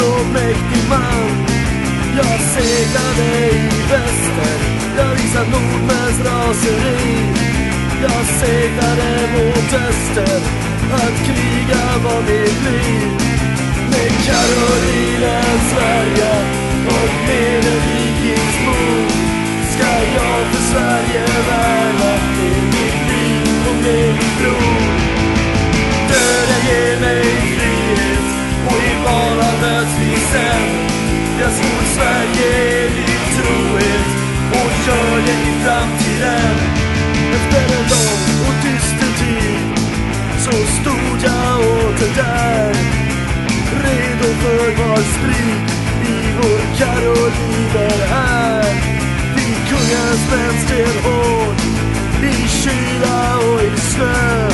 stor och mäktig man Jag seglade i väster Jag visar nordmäns raseri Jag seglade mot öster Att kriga var mitt liv Med Karolin. Så stod jag åter där Redo för var strid i vår karoliner här. Vi kungens vänster hård i kyla och i snö.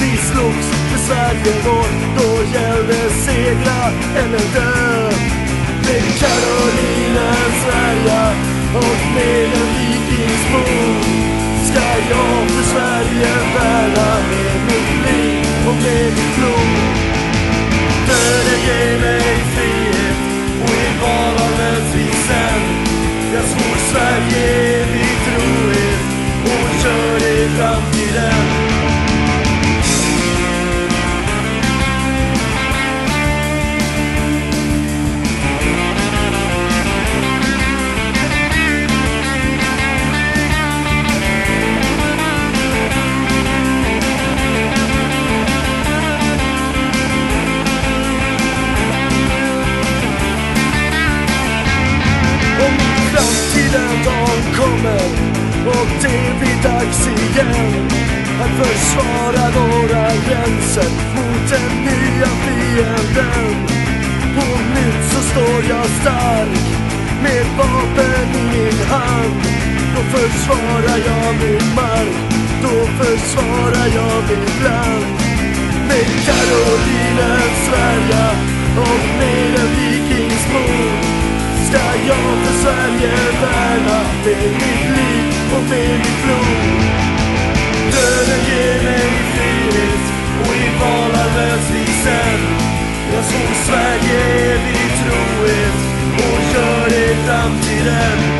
Vi slogs för Sverige vårt då gällde segra eller dö. Med Karolinens Sverige och med en vikingsmod Ska jag liv och och det blir dags igen att försvara våra gränser mot den nya fienden. På nytt så står jag stark med vapen i min hand. Då försvarar jag min mark, då försvarar jag mitt land. Med Karolinens Sverige och med en vikings mod, ska jag för Sverige värna det mitt liv och med mitt blod. Döden ger mig frihet och i valan möts vi sen. Jag svor Sverige evig trohet och gör det i framtiden.